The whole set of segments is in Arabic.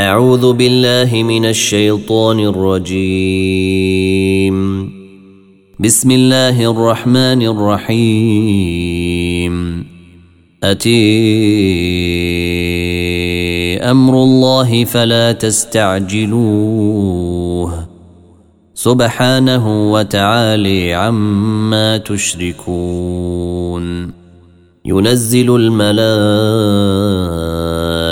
أعوذ بالله من الشيطان الرجيم. بسم الله الرحمن الرحيم. أتي أمر الله فلا تستعجلوه. سبحانه وتعالي عما تشركون. ينزل الملائكة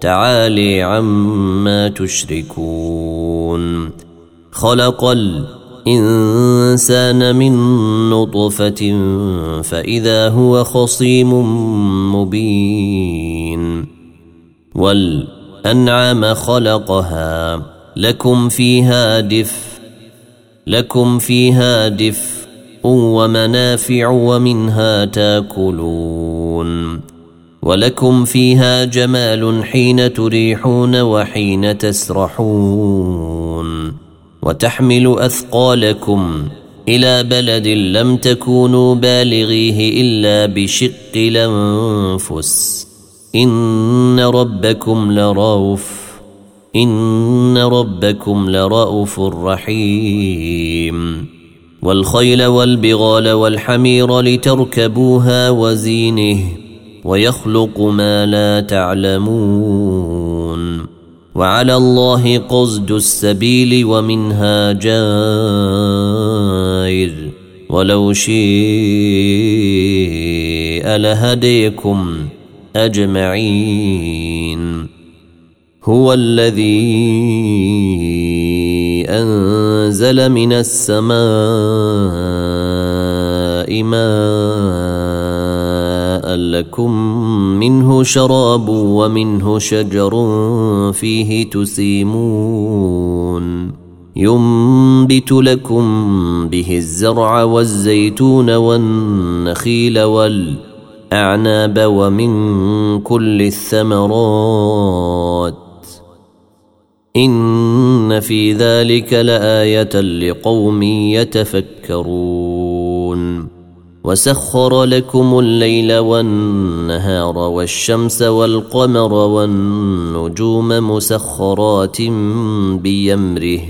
تعالي عما تشركون. خلق الإنسان من نطفة فإذا هو خصيم مبين. والأنعام خلقها. لكم فيها دفء لكم فيها دفء ومنافع ومنها تاكلون. ولكم فيها جمال حين تريحون وحين تسرحون وتحمل أثقالكم إلى بلد لم تكونوا بالغيه إلا بشق الأنفس. إن ربكم لرؤوف إن ربكم لرؤوف رحيم. والخيل والبغال والحمير لتركبوها وزينه ويخلق ما لا تعلمون. وعلى الله قصد السبيل ومنها جائر. ولو شيء لهديكم أجمعين. هو الذي أنزل من السماء ماء لكم منه شراب ومنه شجر فيه تسيمون. ينبت لكم به الزرع والزيتون والنخيل والأعناب ومن كل الثمرات. إن في ذلك لآية لقوم يتفكرون. وسخر لكم الليل والنهار والشمس والقمر والنجوم مسخرات بيمره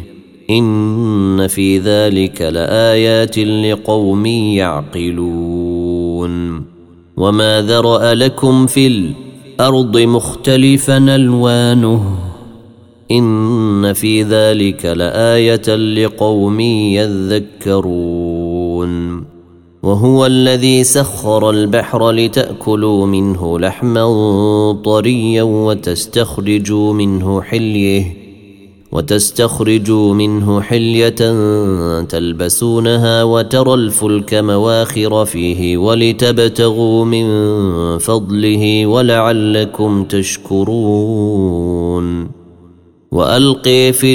إن في ذلك لآيات لقوم يعقلون وما ذرأ لكم في الأرض مختلفا ألوانه إن في ذلك لآية لقوم يذكرون وهو الذي سخر البحر لتأكلوا منه لحما طريا وتستخرجوا منه حليه وتستخرجوا منه حلية تلبسونها وترى الفلك مواخر فيه ولتبتغوا من فضله ولعلكم تشكرون. وألقي في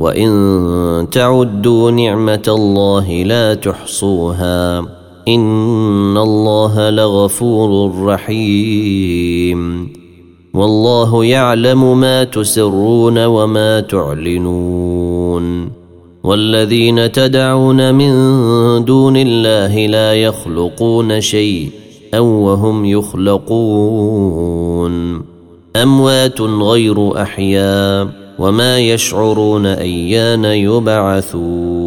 وان تعدوا نعمه الله لا تحصوها ان الله لغفور رحيم والله يعلم ما تسرون وما تعلنون والذين تدعون من دون الله لا يخلقون شيئا وهم يخلقون اموات غير احياء وما يشعرون ايان يبعثون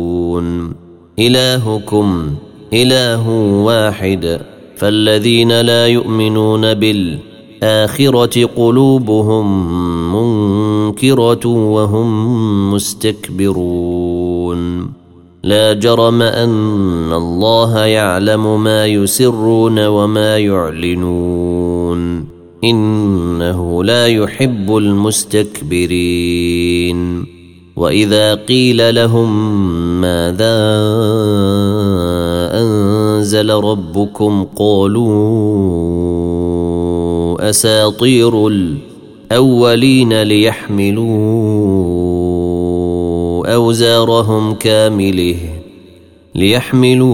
الهكم اله واحد فالذين لا يؤمنون بالاخره قلوبهم منكره وهم مستكبرون لا جرم ان الله يعلم ما يسرون وما يعلنون إنه لا يحب المستكبرين. وإذا قيل لهم ماذا أنزل ربكم قالوا أساطير الأولين ليحملوا أوزارهم كامله ليحملوا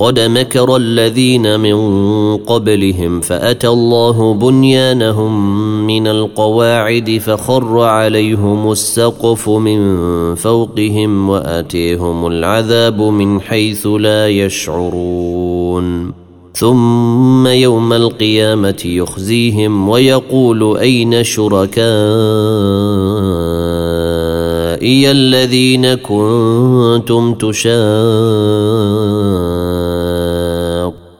قد مكر الذين من قبلهم فاتى الله بنيانهم من القواعد فخر عليهم السقف من فوقهم واتيهم العذاب من حيث لا يشعرون. ثم يوم القيامه يخزيهم ويقول اين شركائي الذين كنتم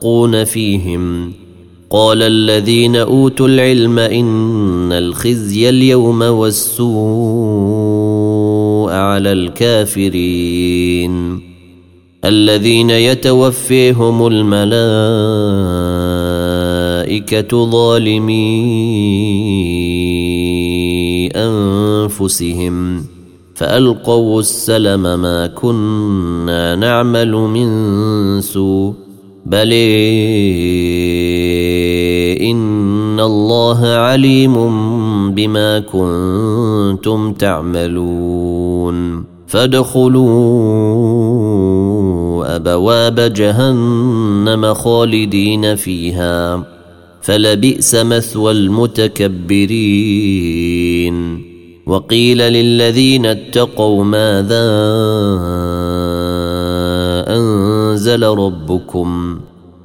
تشاقون فيهم. قال الذين أوتوا العلم إن الخزي اليوم والسوء على الكافرين. الذين يتوفيهم الملائكة ظالمي أنفسهم فألقوا السلم ما كنا نعمل من سوء. بل إن الله عليم بما كنتم تعملون. فادخلوا أبواب جهنم خالدين فيها فلبئس مثوى المتكبرين. وقيل للذين اتقوا ماذا أنزل ربكم؟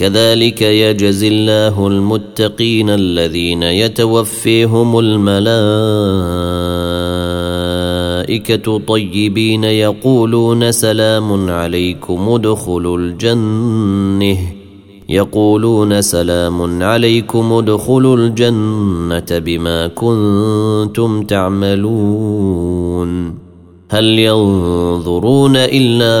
كذلك يجزي الله المتقين الذين يتوفيهم الملائكة طيبين يقولون سلام عليكم ادخلوا الجنة. يقولون سلام عليكم ادخلوا الجنة بما كنتم تعملون. هل ينظرون إلا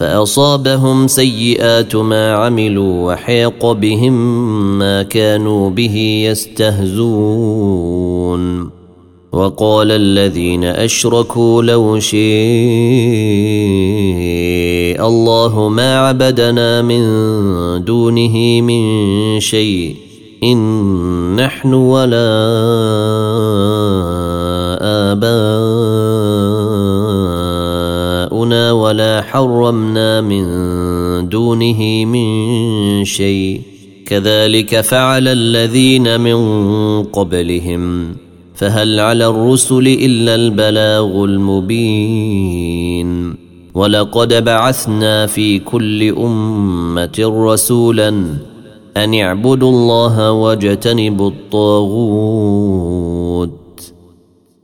فأصابهم سيئات ما عملوا وحيق بهم ما كانوا به يستهزون. وقال الذين أشركوا لو شيء الله ما عبدنا من دونه من شيء. إن نحن ولا آباؤنا. ولا حرمنا من دونه من شيء. كذلك فعل الذين من قبلهم. فهل على الرسل إلا البلاغ المبين. ولقد بعثنا في كل أمة رسولا أن اعبدوا الله واجتنبوا الطاغوت.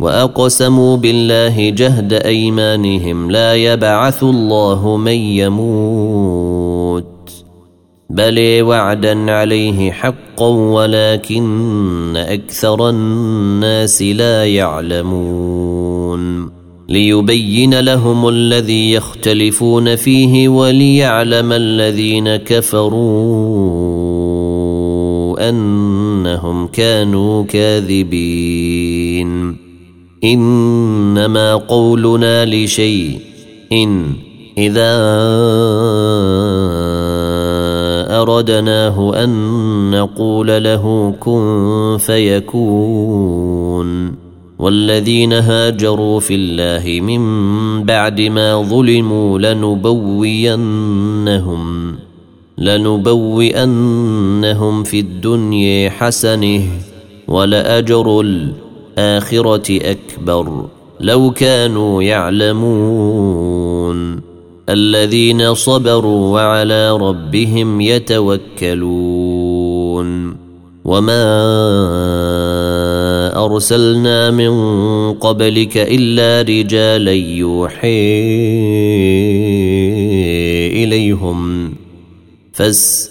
وأقسموا بالله جهد أيمانهم لا يبعث الله من يموت بل وعدا عليه حقا ولكن أكثر الناس لا يعلمون ليبين لهم الذي يختلفون فيه وليعلم الذين كفروا أنهم كانوا كاذبين إنما قولنا لشيء إن إذا أردناه أن نقول له كن فيكون. والذين هاجروا في الله من بعد ما ظلموا لنبوينهم لنبوئنهم في الدنيا حسنة ولأجر الآخرة أكبر. لو كانوا يعلمون. الذين صبروا وعلى ربهم يتوكلون. وما أرسلنا من قبلك إلا رجالا يوحي إليهم. فاسألوا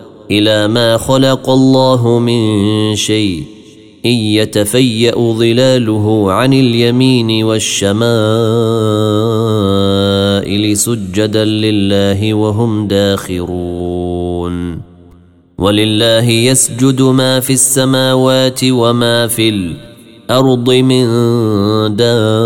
إلى ما خلق الله من شيء إن يتفيأ ظلاله عن اليمين والشمائل سجدا لله وهم داخرون. ولله يسجد ما في السماوات وما في الأرض من دابة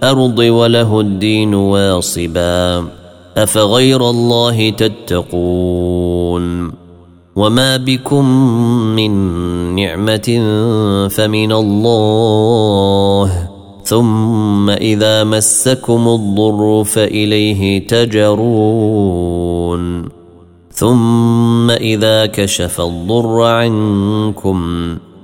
والارض وله الدين واصبا أفغير الله تتقون؟ وما بكم من نعمة فمن الله ثم إذا مسكم الضر فإليه تجرون؟ ثم إذا كشف الضر عنكم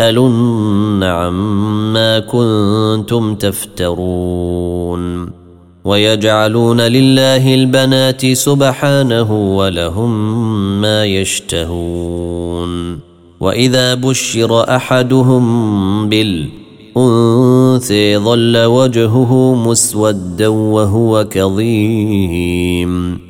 لتسألن عما كنتم تفترون ويجعلون لله البنات سبحانه ولهم ما يشتهون وإذا بشر أحدهم بالأنثى ظل وجهه مسودا وهو كظيم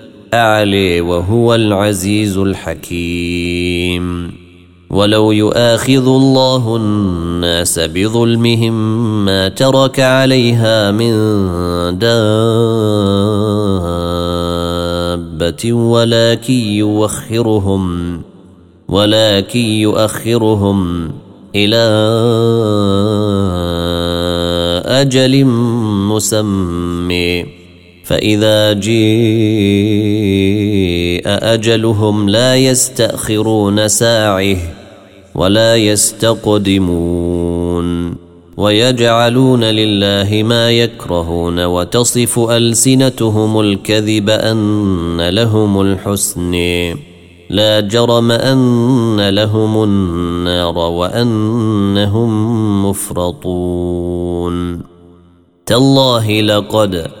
الاعلي وهو العزيز الحكيم. ولو يؤاخذ الله الناس بظلمهم ما ترك عليها من دابة ولكن يوخرهم ولكن يؤخرهم إلى أجل مسمى. فإذا جيء أجلهم لا يستأخرون ساعه ولا يستقدمون ويجعلون لله ما يكرهون وتصف ألسنتهم الكذب أن لهم الحسن لا جرم أن لهم النار وأنهم مفرطون تالله لقد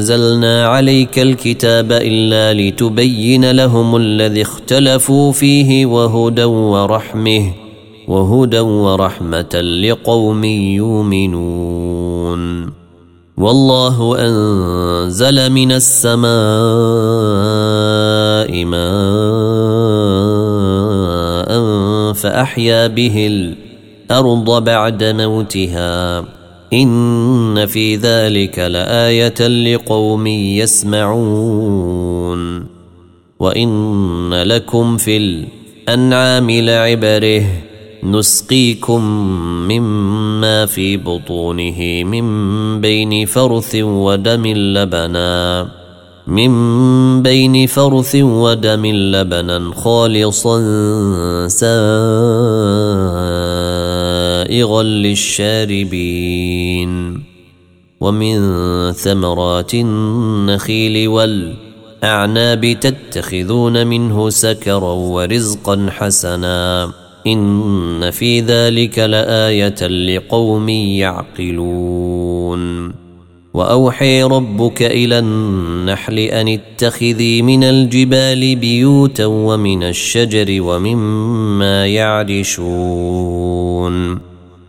أنزلنا عليك الكتاب إلا لتبين لهم الذي اختلفوا فيه وهدى ورحمة وهدى ورحمة لقوم يؤمنون. والله أنزل من السماء ماء فأحيا به الأرض بعد موتها. إن في ذلك لآية لقوم يسمعون. وإن لكم في الأنعام لعبره نسقيكم مما في بطونه من بين فرث ودم لبنا من بين فرث ودم لبنا خالصا سائغا للشاربين ومن ثمرات النخيل والأعناب تتخذون منه سكرا ورزقا حسنا. إن في ذلك لآية لقوم يعقلون. وأوحي ربك إلى النحل أن اتخذي من الجبال بيوتا ومن الشجر ومما يعرشون.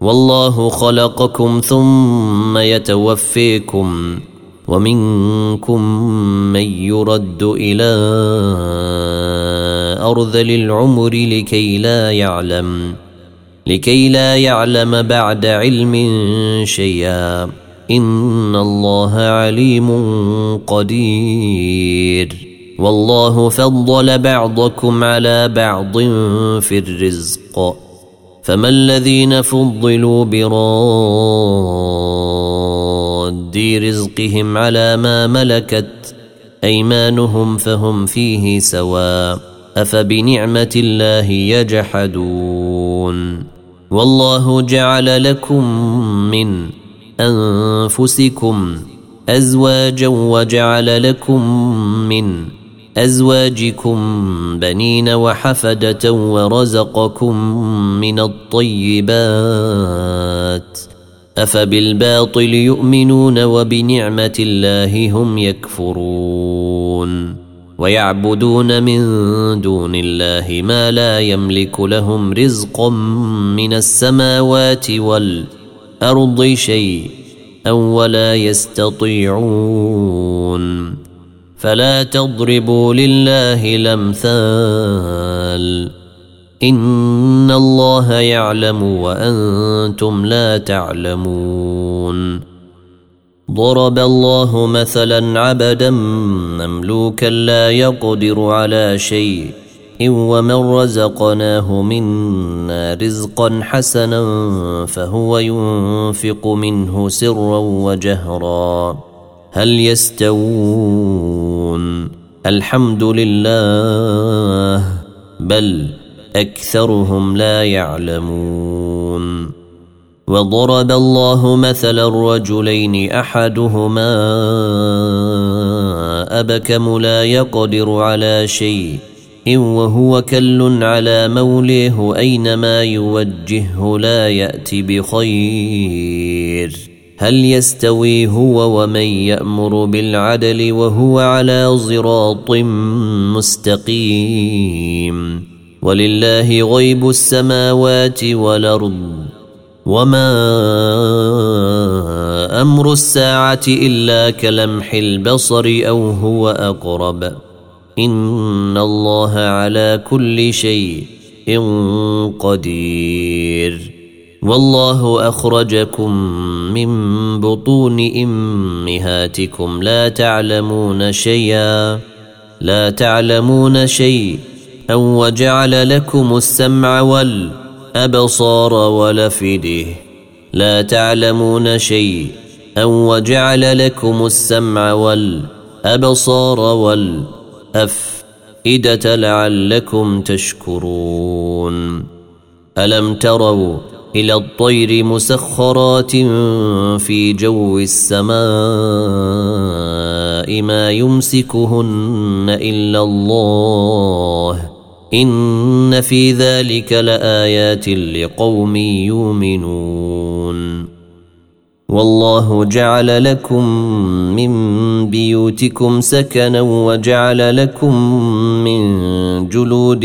والله خلقكم ثم يتوفيكم ومنكم من يرد إلى ارذل العمر لكي لا يعلم لكي لا يعلم بعد علم شيئا. إن الله عليم قدير. والله فضل بعضكم على بعض في الرزق. فما الذين فضلوا براد رزقهم على ما ملكت أيمانهم فهم فيه سواء أفبنعمة الله يجحدون والله جعل لكم من أنفسكم أزواجا وجعل لكم من أزواجكم بنين وحفدة ورزقكم من الطيبات أفبالباطل يؤمنون وبنعمة الله هم يكفرون ويعبدون من دون الله ما لا يملك لهم رزقا من السماوات والأرض شيء أو ولا يستطيعون فلا تضربوا لله الأمثال. إن الله يعلم وأنتم لا تعلمون. ضرب الله مثلا عبدا مملوكا لا يقدر على شيء. ومن رزقناه منا رزقا حسنا فهو ينفق منه سرا وجهرا. هل يستوون؟ الحمد لله بل أكثرهم لا يعلمون. وضرب الله مثلا الرجلين أحدهما أبكم لا يقدر على شيء إن وهو كل على موليه أينما يوجهه لا يأتي بخير. هل يستوي هو ومن يأمر بالعدل وهو على صراط مستقيم؟ ولله غيب السماوات والأرض. وما أمر الساعة إلا كلمح البصر أو هو أقرب. إن الله على كل شيء قدير. والله أخرجكم من بطون إمهاتكم. لا تعلمون شيئا لا تعلمون شيء أو وجعل لكم السمع والأبصار ولفده لا تعلمون شيء أو وجعل لكم السمع والأبصار أفئدة لعلكم تشكرون. ألم تروا إلى الطير مسخرات في جو السماء ما يمسكهن إلا الله. إن في ذلك لآيات لقوم يؤمنون. والله جعل لكم من بيوتكم سكنا وجعل لكم من جلود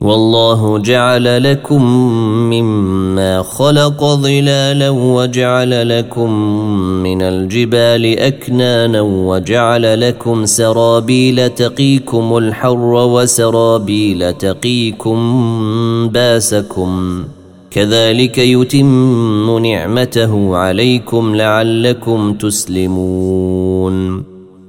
والله جعل لكم مما خلق ظلالا وجعل لكم من الجبال أكنانا وجعل لكم سرابيل تقيكم الحر وسرابيل تقيكم باسكم كذلك يتم نعمته عليكم لعلكم تسلمون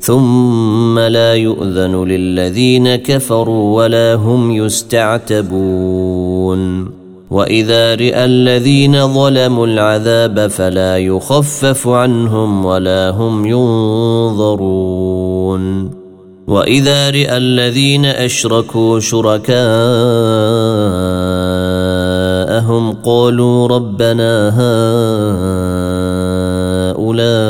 ثم لا يؤذن للذين كفروا ولا هم يستعتبون. وإذا راى الذين ظلموا العذاب فلا يخفف عنهم ولا هم ينظرون. وإذا راى الذين أشركوا شركاءهم قالوا ربنا هؤلاء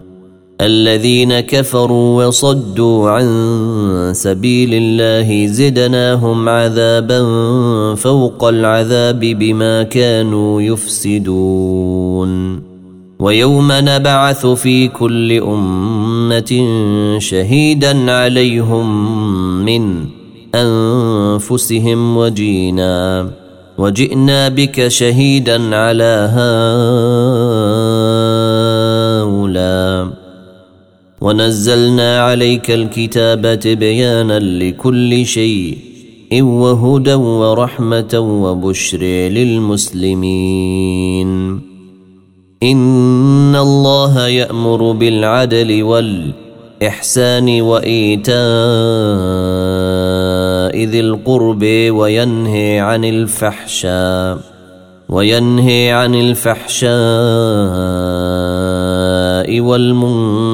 الذين كفروا وصدوا عن سبيل الله زدناهم عذابا فوق العذاب بما كانوا يفسدون. ويوم نبعث في كل أمة شهيدا عليهم من أنفسهم وجينا. وجئنا بك شهيدا على هؤلاء ونزلنا عليك الكتاب تبيانا لكل شيء وهدى ورحمة وبشر للمسلمين. إن الله يأمر بالعدل والإحسان وإيتاء ذي القرب وينهي عن الفحشاء وينهي عن الفحشاء والمنكر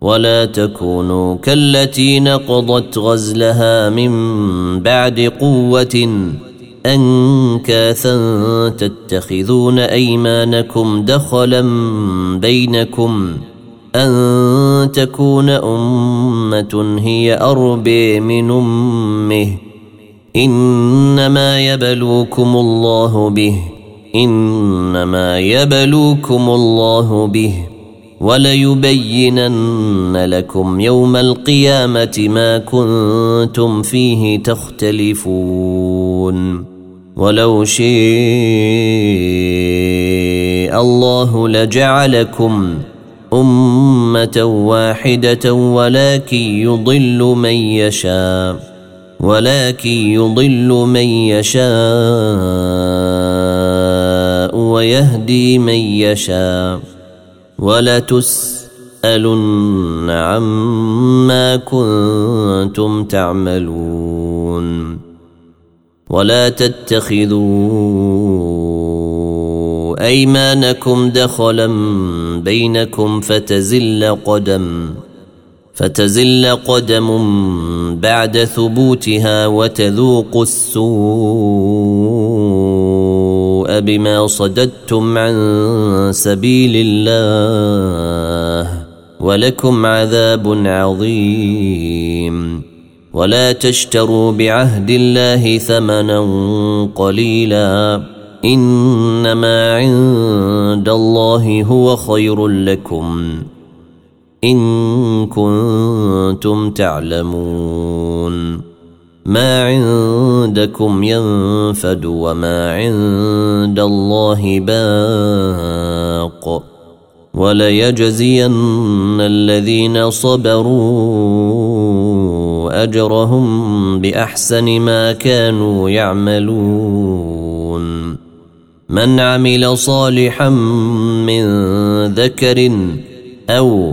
ولا تكونوا كالتي نقضت غزلها من بعد قوة أنكاثا تتخذون أيمانكم دخلا بينكم أن تكون أمة هي أربي من أمه إنما يبلوكم الله به إنما يبلوكم الله به وليبينن لكم يوم القيامة ما كنتم فيه تختلفون. ولو شيء الله لجعلكم أمة واحدة ولكن يضل من يشاء ولكن يضل من يشاء ويهدي من يشاء. ولتسألن عما كنتم تعملون ولا تتخذوا أيمانكم دخلا بينكم فتزل قدم فتزل قدم بعد ثبوتها وتذوقوا السوء بما صددتم عن سبيل الله ولكم عذاب عظيم. ولا تشتروا بعهد الله ثمنا قليلا. إنما عند الله هو خير لكم. إن كنتم تعلمون. ما عندكم ينفد وما عند الله باق وليجزين الذين صبروا أجرهم بأحسن ما كانوا يعملون. من عمل صالحا من ذكر أو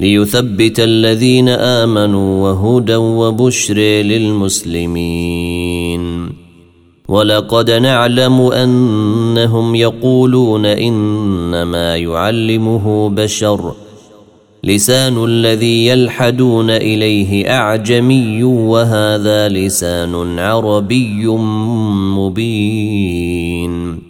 ليثبت الذين آمنوا وهدى وبشر للمسلمين. ولقد نعلم أنهم يقولون إنما يعلمه بشر. لسان الذي يلحدون إليه أعجمي وهذا لسان عربي مبين.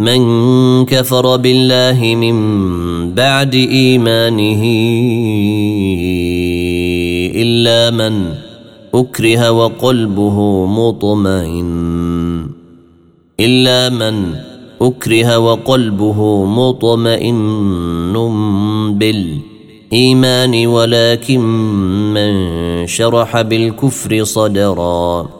من كفر بالله من بعد إيمانه إلا من أكره وقلبه مطمئن. إلا من أكره وقلبه مطمئن بالإيمان ولكن من شرح بالكفر صدرا.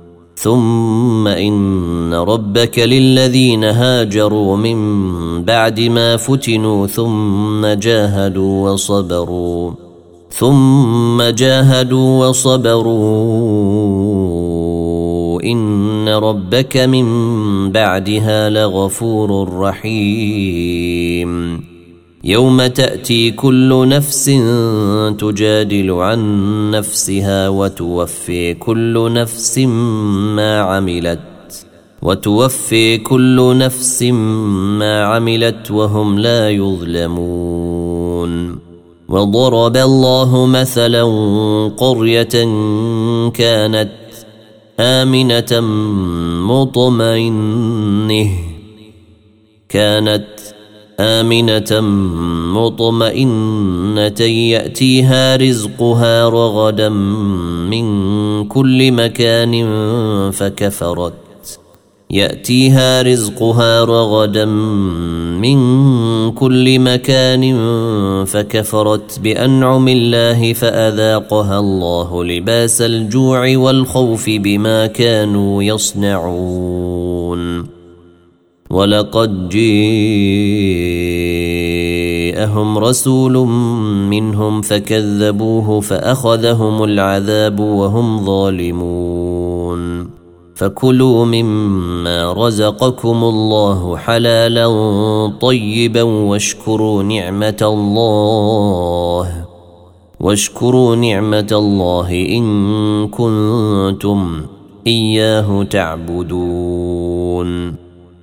ثم إن ربك للذين هاجروا من بعد ما فتنوا ثم جاهدوا وصبروا ثم جاهدوا وصبروا إن ربك من بعدها لغفور رحيم يوم تأتي كل نفس تجادل عن نفسها وتوفي كل نفس ما عملت وتوفي كل نفس ما عملت وهم لا يظلمون. وضرب الله مثلا قرية كانت آمنة مطمئنة كانت آمنة مطمئنة يأتيها رزقها رغدا من كل مكان فكفرت. يأتيها رزقها رغدا من كل مكان فكفرت بأنعم الله فأذاقها الله لباس الجوع والخوف بما كانوا يصنعون. ولقد جاءهم رسول منهم فكذبوه فأخذهم العذاب وهم ظالمون. فكلوا مما رزقكم الله حلالا طيبا واشكروا نعمة الله. واشكروا نعمة الله إن كنتم إياه تعبدون.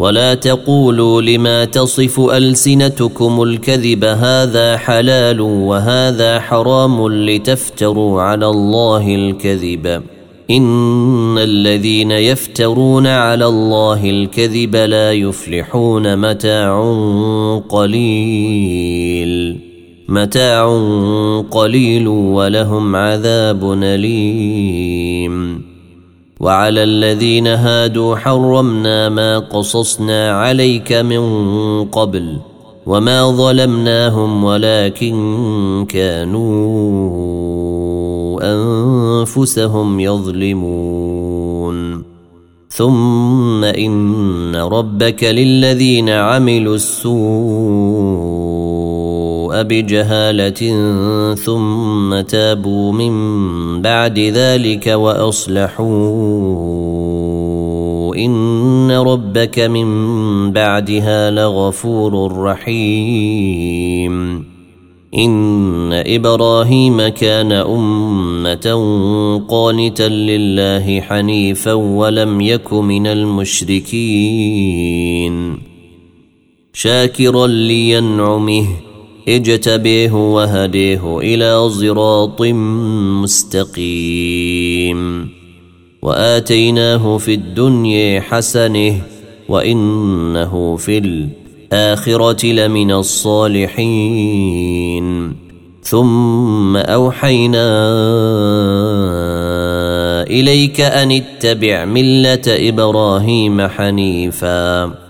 ولا تقولوا لما تصف ألسنتكم الكذب هذا حلال وهذا حرام لتفتروا على الله الكذب. إن الذين يفترون على الله الكذب لا يفلحون متاع قليل. متاع قليل ولهم عذاب أليم. وعلى الذين هادوا حرمنا ما قصصنا عليك من قبل وما ظلمناهم ولكن كانوا أنفسهم يظلمون. ثم إن ربك للذين عملوا السوء بجهالة ثم تابوا من بعد ذلك وأصلحوا إن ربك من بعدها لغفور رحيم. إن إبراهيم كان أمة قانتا لله حنيفا ولم يك من المشركين. شاكرا لينعمه اجتبيه وهديه إلى صراط مستقيم. وآتيناه في الدنيا حسنة وإنه في الآخرة لمن الصالحين. ثم أوحينا إليك أن اتبع ملة إبراهيم حنيفا.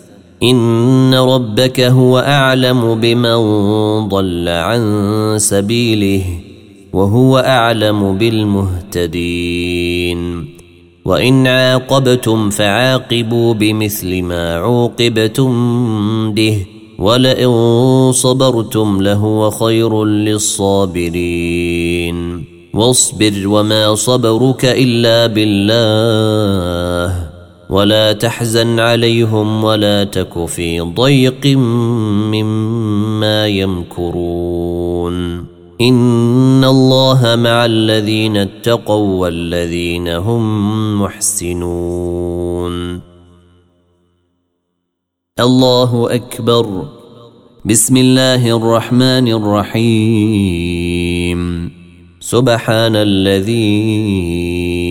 إن ربك هو أعلم بمن ضل عن سبيله وهو أعلم بالمهتدين وإن عاقبتم فعاقبوا بمثل ما عوقبتم به ولئن صبرتم لهو خير للصابرين واصبر وما صبرك إلا بالله ولا تحزن عليهم ولا تك في ضيق مما يمكرون. إن الله مع الذين اتقوا والذين هم محسنون. الله أكبر. بسم الله الرحمن الرحيم. سبحان الذي